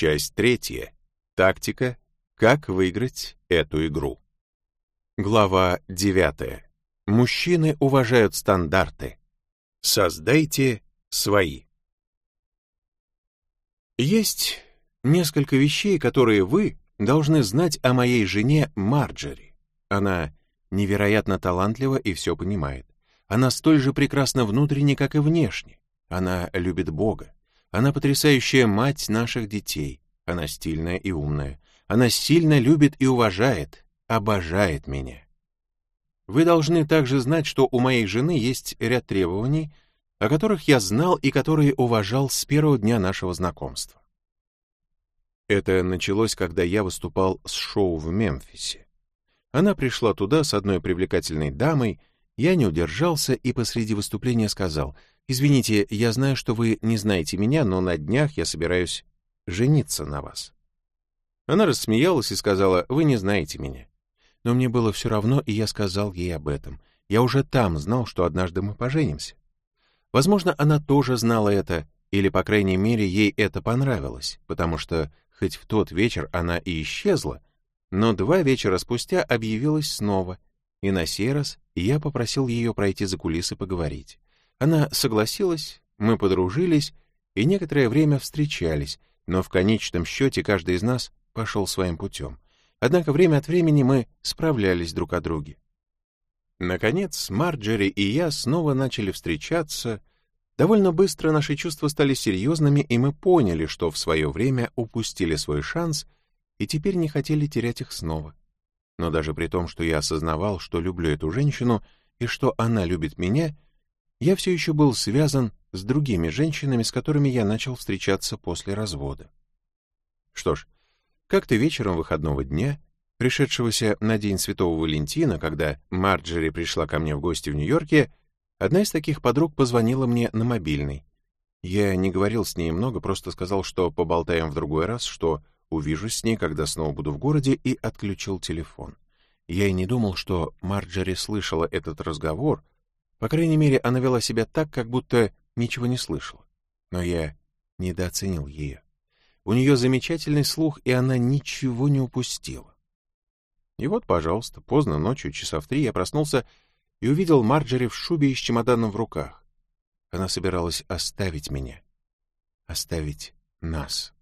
Часть третья. Тактика. Как выиграть эту игру. Глава 9. Мужчины уважают стандарты. Создайте свои. Есть несколько вещей, которые вы должны знать о моей жене Марджери. Она невероятно талантлива и все понимает. Она столь же прекрасна внутренне, как и внешне. Она любит Бога. Она потрясающая мать наших детей. Она стильная и умная. Она сильно любит и уважает, обожает меня. Вы должны также знать, что у моей жены есть ряд требований, о которых я знал и которые уважал с первого дня нашего знакомства. Это началось, когда я выступал с шоу в Мемфисе. Она пришла туда с одной привлекательной дамой, я не удержался и посреди выступления сказал, «Извините, я знаю, что вы не знаете меня, но на днях я собираюсь жениться на вас». Она рассмеялась и сказала, «Вы не знаете меня». Но мне было все равно, и я сказал ей об этом. Я уже там знал, что однажды мы поженимся. Возможно, она тоже знала это, или, по крайней мере, ей это понравилось, потому что, хоть в тот вечер она и исчезла, но два вечера спустя объявилась снова, и на сей раз я попросил ее пройти за кулисы поговорить. Она согласилась, мы подружились и некоторое время встречались, но в конечном счете каждый из нас пошел своим путем. Однако время от времени мы справлялись друг о друге. Наконец, Марджери и я снова начали встречаться. Довольно быстро наши чувства стали серьезными, и мы поняли, что в свое время упустили свой шанс и теперь не хотели терять их снова. Но даже при том, что я осознавал, что люблю эту женщину и что она любит меня, я все еще был связан с другими женщинами, с которыми я начал встречаться после развода. Что ж, как-то вечером выходного дня, пришедшегося на День Святого Валентина, когда Марджери пришла ко мне в гости в Нью-Йорке, одна из таких подруг позвонила мне на мобильный. Я не говорил с ней много, просто сказал, что поболтаем в другой раз, что увижусь с ней, когда снова буду в городе, и отключил телефон. Я и не думал, что Марджери слышала этот разговор, по крайней мере, она вела себя так, как будто ничего не слышала. Но я недооценил ее. У нее замечательный слух, и она ничего не упустила. И вот, пожалуйста, поздно ночью, часа в три, я проснулся и увидел Марджери в шубе и с чемоданом в руках. Она собиралась оставить меня. Оставить нас.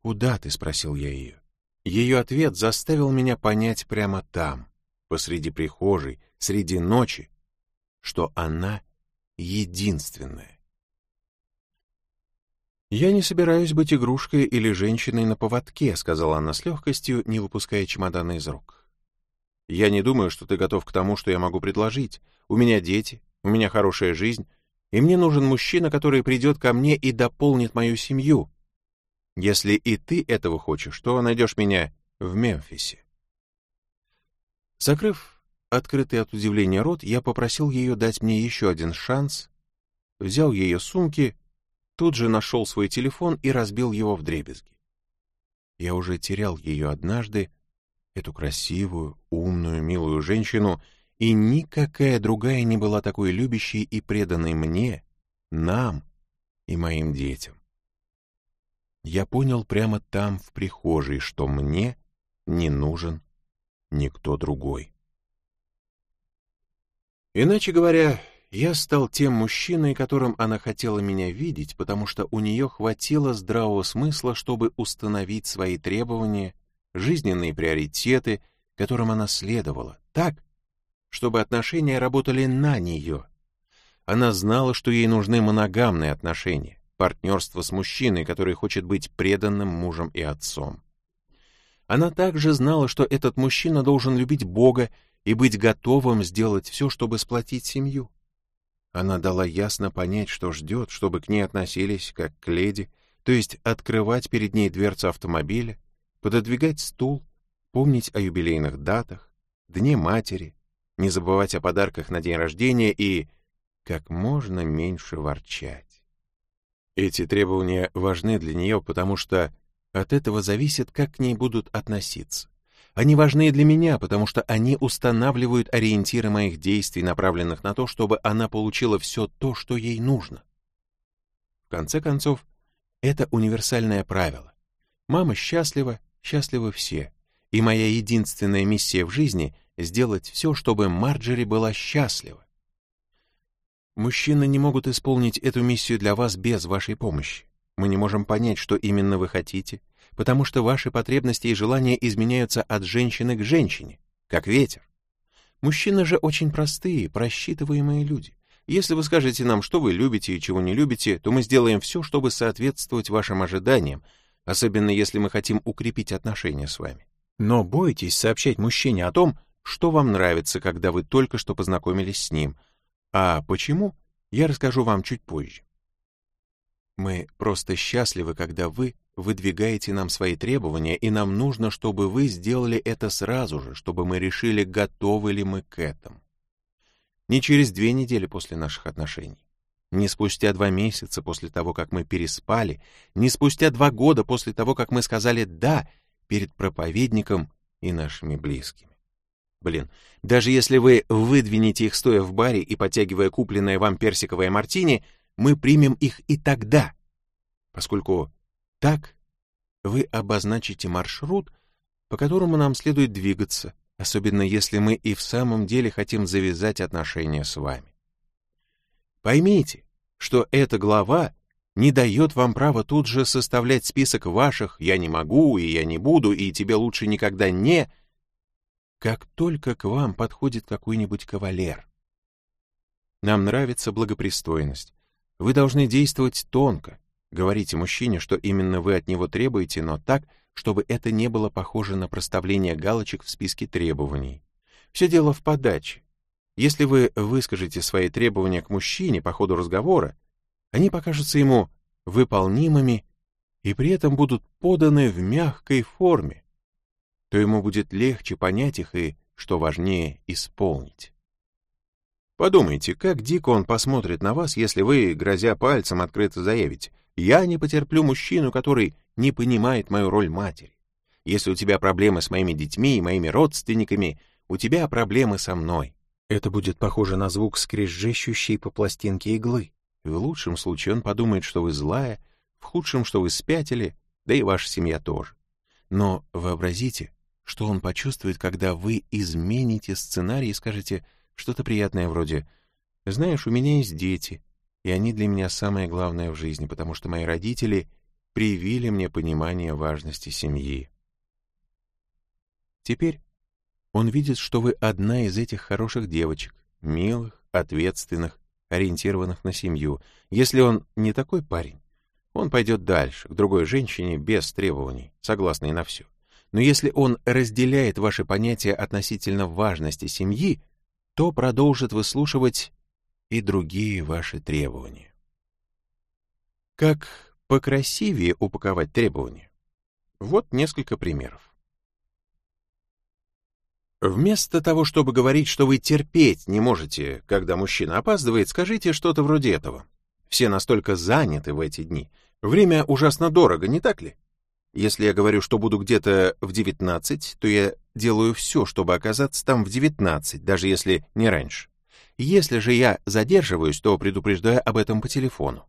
«Куда ты?» — спросил я ее. Ее ответ заставил меня понять прямо там, посреди прихожей, среди ночи, что она единственная. «Я не собираюсь быть игрушкой или женщиной на поводке», — сказала она с легкостью, не выпуская чемодана из рук. «Я не думаю, что ты готов к тому, что я могу предложить. У меня дети, у меня хорошая жизнь, и мне нужен мужчина, который придет ко мне и дополнит мою семью. Если и ты этого хочешь, то найдешь меня в Мемфисе». Закрыв открытый от удивления рот, я попросил ее дать мне еще один шанс, взял ее сумки тут же нашел свой телефон и разбил его в дребезги. Я уже терял ее однажды, эту красивую, умную, милую женщину, и никакая другая не была такой любящей и преданной мне, нам и моим детям. Я понял прямо там, в прихожей, что мне не нужен никто другой. Иначе говоря, я стал тем мужчиной, которым она хотела меня видеть, потому что у нее хватило здравого смысла, чтобы установить свои требования, жизненные приоритеты, которым она следовала, так, чтобы отношения работали на нее. Она знала, что ей нужны моногамные отношения, партнерство с мужчиной, который хочет быть преданным мужем и отцом. Она также знала, что этот мужчина должен любить Бога и быть готовым сделать все, чтобы сплотить семью. Она дала ясно понять, что ждет, чтобы к ней относились как к леди, то есть открывать перед ней дверцу автомобиля, пододвигать стул, помнить о юбилейных датах, Дне матери, не забывать о подарках на день рождения и как можно меньше ворчать. Эти требования важны для нее, потому что от этого зависит, как к ней будут относиться. Они важны и для меня, потому что они устанавливают ориентиры моих действий, направленных на то, чтобы она получила все то, что ей нужно. В конце концов, это универсальное правило. Мама счастлива, счастливы все. И моя единственная миссия в жизни — сделать все, чтобы Марджери была счастлива. Мужчины не могут исполнить эту миссию для вас без вашей помощи. Мы не можем понять, что именно вы хотите, потому что ваши потребности и желания изменяются от женщины к женщине, как ветер. Мужчины же очень простые, просчитываемые люди. Если вы скажете нам, что вы любите и чего не любите, то мы сделаем все, чтобы соответствовать вашим ожиданиям, особенно если мы хотим укрепить отношения с вами. Но бойтесь сообщать мужчине о том, что вам нравится, когда вы только что познакомились с ним. А почему, я расскажу вам чуть позже. Мы просто счастливы, когда вы выдвигаете нам свои требования, и нам нужно, чтобы вы сделали это сразу же, чтобы мы решили, готовы ли мы к этому. Не через две недели после наших отношений, не спустя два месяца после того, как мы переспали, не спустя два года после того, как мы сказали «да» перед проповедником и нашими близкими. Блин, даже если вы выдвинете их стоя в баре и подтягивая купленное вам персиковое мартини, мы примем их и тогда, поскольку так вы обозначите маршрут, по которому нам следует двигаться, особенно если мы и в самом деле хотим завязать отношения с вами. Поймите, что эта глава не дает вам права тут же составлять список ваших «я не могу» и «я не буду» и «тебе лучше никогда не», как только к вам подходит какой-нибудь кавалер. Нам нравится благопристойность. Вы должны действовать тонко. Говорите мужчине, что именно вы от него требуете, но так, чтобы это не было похоже на проставление галочек в списке требований. Все дело в подаче. Если вы выскажете свои требования к мужчине по ходу разговора, они покажутся ему выполнимыми и при этом будут поданы в мягкой форме, то ему будет легче понять их и, что важнее, исполнить. Подумайте, как дико он посмотрит на вас, если вы, грозя пальцем, открыто заявите «Я не потерплю мужчину, который не понимает мою роль матери. Если у тебя проблемы с моими детьми и моими родственниками, у тебя проблемы со мной». Это будет похоже на звук скрежещущей по пластинке иглы. В лучшем случае он подумает, что вы злая, в худшем, что вы спятили, да и ваша семья тоже. Но вообразите, что он почувствует, когда вы измените сценарий и скажете что-то приятное вроде «Знаешь, у меня есть дети, и они для меня самое главное в жизни, потому что мои родители привили мне понимание важности семьи». Теперь он видит, что вы одна из этих хороших девочек, милых, ответственных, ориентированных на семью. Если он не такой парень, он пойдет дальше, к другой женщине без требований, согласной на все. Но если он разделяет ваши понятия относительно важности семьи, то продолжит выслушивать и другие ваши требования. Как покрасивее упаковать требования? Вот несколько примеров. Вместо того, чтобы говорить, что вы терпеть не можете, когда мужчина опаздывает, скажите что-то вроде этого. Все настолько заняты в эти дни. Время ужасно дорого, не так ли? Если я говорю, что буду где-то в 19, то я делаю все, чтобы оказаться там в 19, даже если не раньше. Если же я задерживаюсь, то предупреждаю об этом по телефону.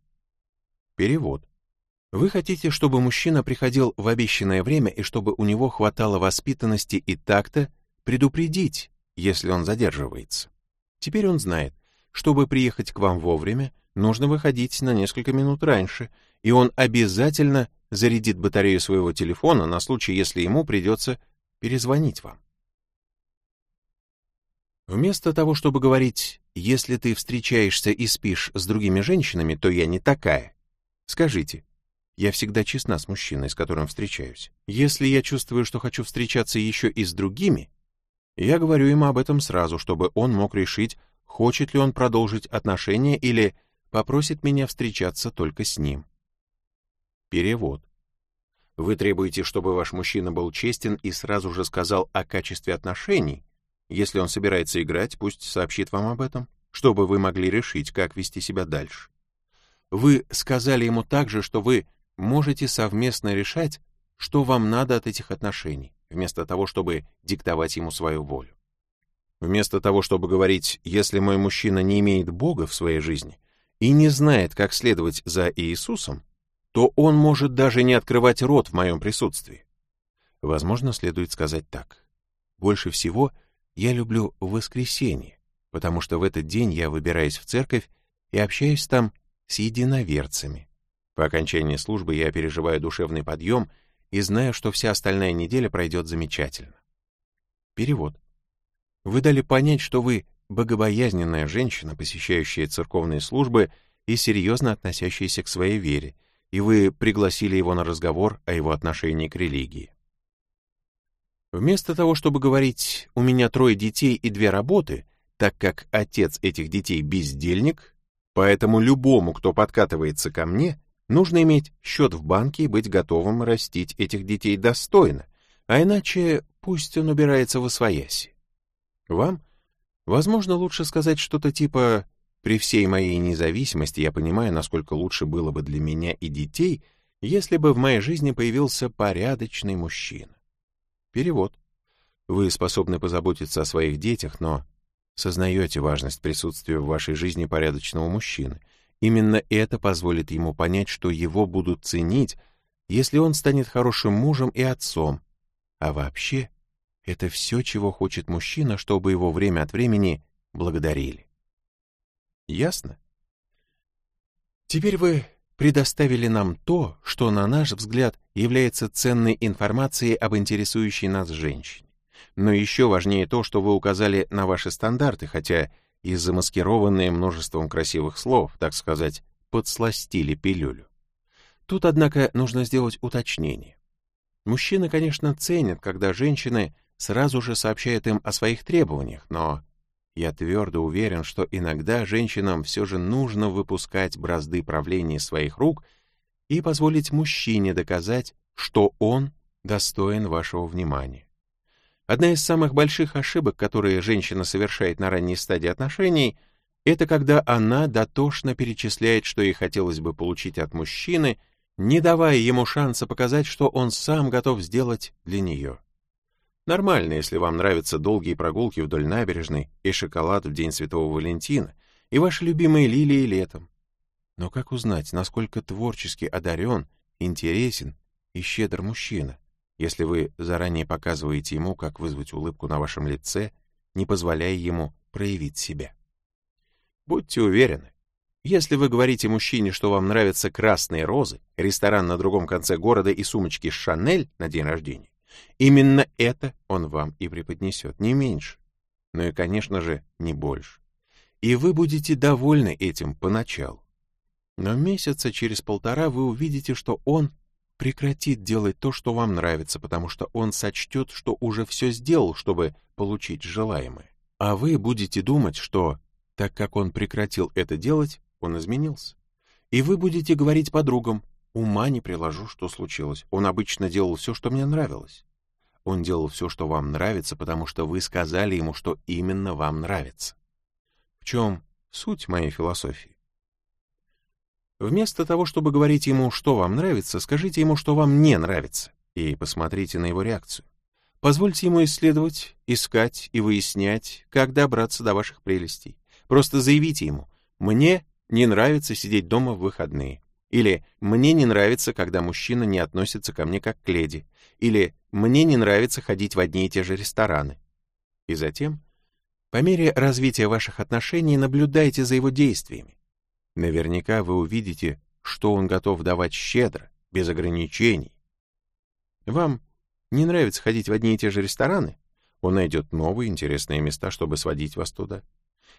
Перевод. Вы хотите, чтобы мужчина приходил в обещанное время и чтобы у него хватало воспитанности и такта предупредить, если он задерживается. Теперь он знает, чтобы приехать к вам вовремя, нужно выходить на несколько минут раньше, и он обязательно зарядит батарею своего телефона на случай, если ему придется перезвонить вам. Вместо того, чтобы говорить «если ты встречаешься и спишь с другими женщинами, то я не такая», скажите «я всегда честна с мужчиной, с которым встречаюсь. Если я чувствую, что хочу встречаться еще и с другими, я говорю ему об этом сразу, чтобы он мог решить, хочет ли он продолжить отношения или попросит меня встречаться только с ним». Перевод. Вы требуете, чтобы ваш мужчина был честен и сразу же сказал о качестве отношений. Если он собирается играть, пусть сообщит вам об этом, чтобы вы могли решить, как вести себя дальше. Вы сказали ему также, что вы можете совместно решать, что вам надо от этих отношений, вместо того, чтобы диктовать ему свою волю. Вместо того, чтобы говорить, если мой мужчина не имеет Бога в своей жизни и не знает, как следовать за Иисусом, что он может даже не открывать рот в моем присутствии. Возможно, следует сказать так. Больше всего я люблю воскресенье, потому что в этот день я выбираюсь в церковь и общаюсь там с единоверцами. По окончании службы я переживаю душевный подъем и знаю, что вся остальная неделя пройдет замечательно. Перевод. Вы дали понять, что вы богобоязненная женщина, посещающая церковные службы и серьезно относящаяся к своей вере, и вы пригласили его на разговор о его отношении к религии. Вместо того, чтобы говорить «у меня трое детей и две работы», так как отец этих детей бездельник, поэтому любому, кто подкатывается ко мне, нужно иметь счет в банке и быть готовым растить этих детей достойно, а иначе пусть он убирается в освояси. Вам, возможно, лучше сказать что-то типа «при всей моей независимости я понимаю, насколько лучше было бы для меня и детей, если бы в моей жизни появился порядочный мужчина». Перевод. Вы способны позаботиться о своих детях, но сознаете важность присутствия в вашей жизни порядочного мужчины. Именно это позволит ему понять, что его будут ценить, если он станет хорошим мужем и отцом. А вообще, это все, чего хочет мужчина, чтобы его время от времени благодарили. Ясно? Теперь вы предоставили нам то, что, на наш взгляд, является ценной информацией об интересующей нас женщине. Но еще важнее то, что вы указали на ваши стандарты, хотя и замаскированные множеством красивых слов, так сказать, подсластили пилюлю. Тут, однако, нужно сделать уточнение. Мужчины, конечно, ценят, когда женщины сразу же сообщают им о своих требованиях, но я твердо уверен, что иногда женщинам все же нужно выпускать бразды правления своих рук и позволить мужчине доказать, что он достоин вашего внимания. Одна из самых больших ошибок, которые женщина совершает на ранней стадии отношений, это когда она дотошно перечисляет, что ей хотелось бы получить от мужчины, не давая ему шанса показать, что он сам готов сделать для нее. Нормально, если вам нравятся долгие прогулки вдоль набережной и шоколад в День Святого Валентина, и ваши любимые лилии летом. Но как узнать, насколько творчески одарен, интересен и щедр мужчина, если вы заранее показываете ему, как вызвать улыбку на вашем лице, не позволяя ему проявить себя? Будьте уверены, если вы говорите мужчине, что вам нравятся красные розы, ресторан на другом конце города и сумочки «Шанель» на день рождения, Именно это он вам и преподнесет, не меньше, но и, конечно же, не больше. И вы будете довольны этим поначалу. Но месяца через полтора вы увидите, что он прекратит делать то, что вам нравится, потому что он сочтет, что уже все сделал, чтобы получить желаемое. А вы будете думать, что, так как он прекратил это делать, он изменился. И вы будете говорить подругам, ума не приложу, что случилось. Он обычно делал все, что мне нравилось. Он делал все, что вам нравится, потому что вы сказали ему, что именно вам нравится. В чем суть моей философии? Вместо того, чтобы говорить ему, что вам нравится, скажите ему, что вам не нравится, и посмотрите на его реакцию. Позвольте ему исследовать, искать и выяснять, как добраться до ваших прелестей. Просто заявите ему, мне не нравится сидеть дома в выходные. Или «мне не нравится, когда мужчина не относится ко мне как к леди», или «мне не нравится ходить в одни и те же рестораны». И затем, по мере развития ваших отношений, наблюдайте за его действиями. Наверняка вы увидите, что он готов давать щедро, без ограничений. Вам не нравится ходить в одни и те же рестораны? Он найдет новые интересные места, чтобы сводить вас туда.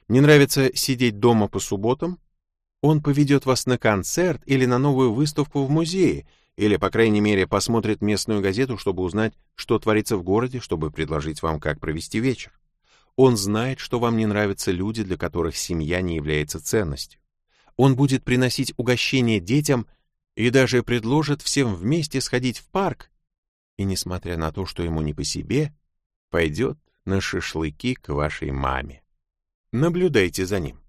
Не нравится сидеть дома по субботам? Он поведет вас на концерт или на новую выставку в музее, или, по крайней мере, посмотрит местную газету, чтобы узнать, что творится в городе, чтобы предложить вам, как провести вечер. Он знает, что вам не нравятся люди, для которых семья не является ценностью. Он будет приносить угощения детям и даже предложит всем вместе сходить в парк. И, несмотря на то, что ему не по себе, пойдет на шашлыки к вашей маме. Наблюдайте за ним.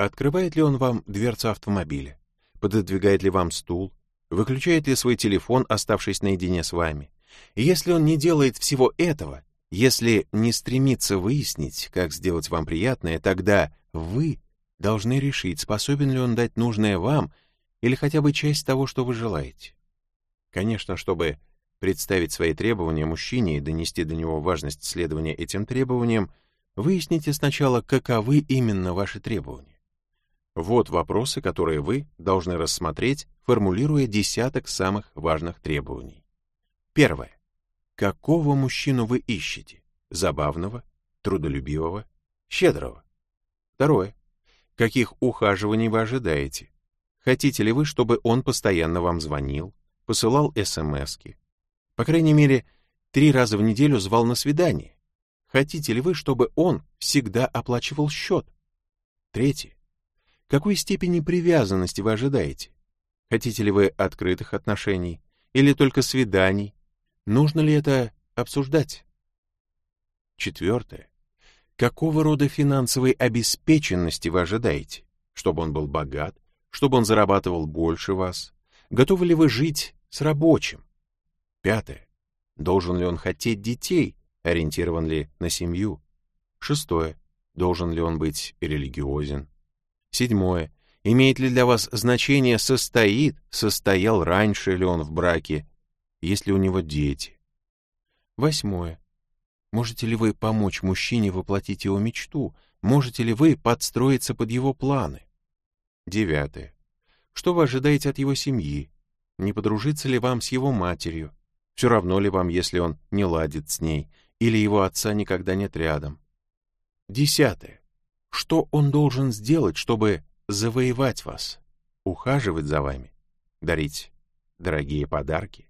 Открывает ли он вам дверцу автомобиля? Пододвигает ли вам стул? Выключает ли свой телефон, оставшись наедине с вами? Если он не делает всего этого, если не стремится выяснить, как сделать вам приятное, тогда вы должны решить, способен ли он дать нужное вам или хотя бы часть того, что вы желаете. Конечно, чтобы представить свои требования мужчине и донести до него важность следования этим требованиям, выясните сначала, каковы именно ваши требования. Вот вопросы, которые вы должны рассмотреть, формулируя десяток самых важных требований. Первое. Какого мужчину вы ищете? Забавного, трудолюбивого, щедрого? Второе. Каких ухаживаний вы ожидаете? Хотите ли вы, чтобы он постоянно вам звонил, посылал СМСки? По крайней мере, три раза в неделю звал на свидание. Хотите ли вы, чтобы он всегда оплачивал счет? Третье. Какой степени привязанности вы ожидаете? Хотите ли вы открытых отношений или только свиданий? Нужно ли это обсуждать? Четвертое. Какого рода финансовой обеспеченности вы ожидаете? Чтобы он был богат, чтобы он зарабатывал больше вас? Готовы ли вы жить с рабочим? Пятое. Должен ли он хотеть детей? Ориентирован ли на семью? Шестое. Должен ли он быть религиозен? Седьмое. Имеет ли для вас значение состоит, состоял раньше ли он в браке, есть ли у него дети? Восьмое. Можете ли вы помочь мужчине воплотить его мечту? Можете ли вы подстроиться под его планы? Девятое. Что вы ожидаете от его семьи? Не подружиться ли вам с его матерью? Все равно ли вам, если он не ладит с ней, или его отца никогда нет рядом? Десятое. Что он должен сделать, чтобы завоевать вас, ухаживать за вами, дарить дорогие подарки?